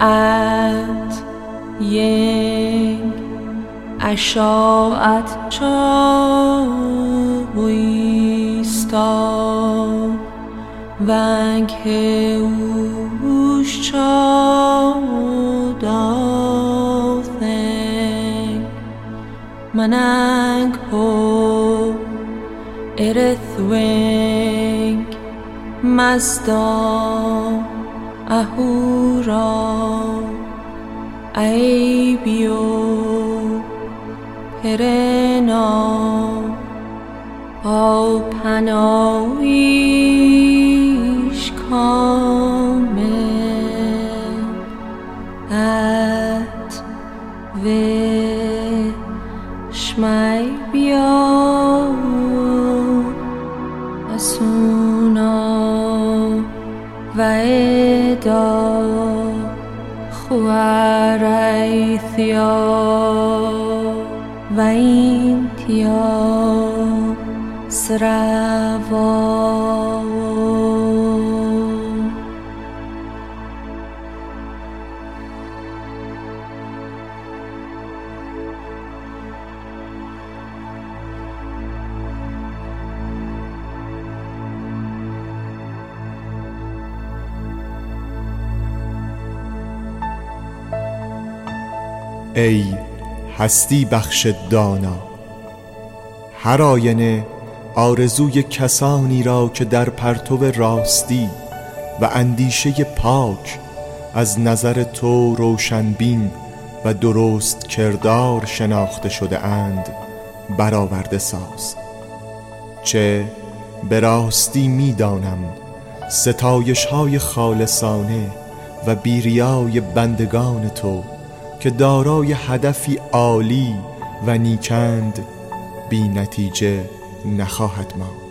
at ying اشاعت چاویستا ونگ اوش چادافن مننگ هو ارثوینگ مزدا اهورا ایبیو پرنا او پناهیش کامل ات و شمای بیا اسونا و ادا خوارایثیا و ای هستی بخش دانا هر آینه آرزوی کسانی را که در پرتو راستی و اندیشه پاک از نظر تو روشنبین و درست کردار شناخته شده اند برآورده ساز. چه به راستی می‌دانم ستایش های خالصانه و بیریای بندگان تو که دارای هدفی عالی و نیکند بی نتیجه نخواهد ماند.